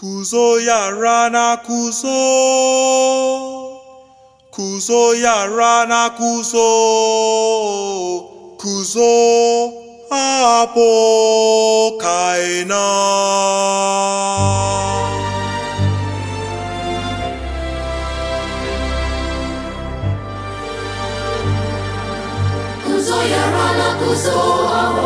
Kuzo ya rana kuzo. Kuzo ya rana kuzo. Kuzo apo kaina. Kuzo ya rana kuzo.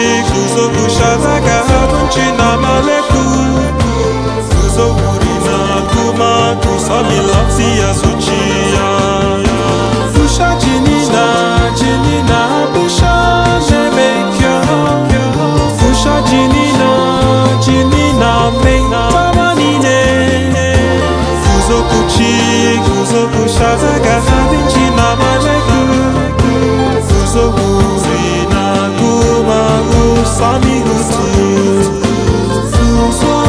puxada agarrado na maleku fuso urina kuma kusa milapsi ya zuchia Pusha jinina nina, de nina, Pusha jinina jinina mei tamanine Kuzo urina amigos. que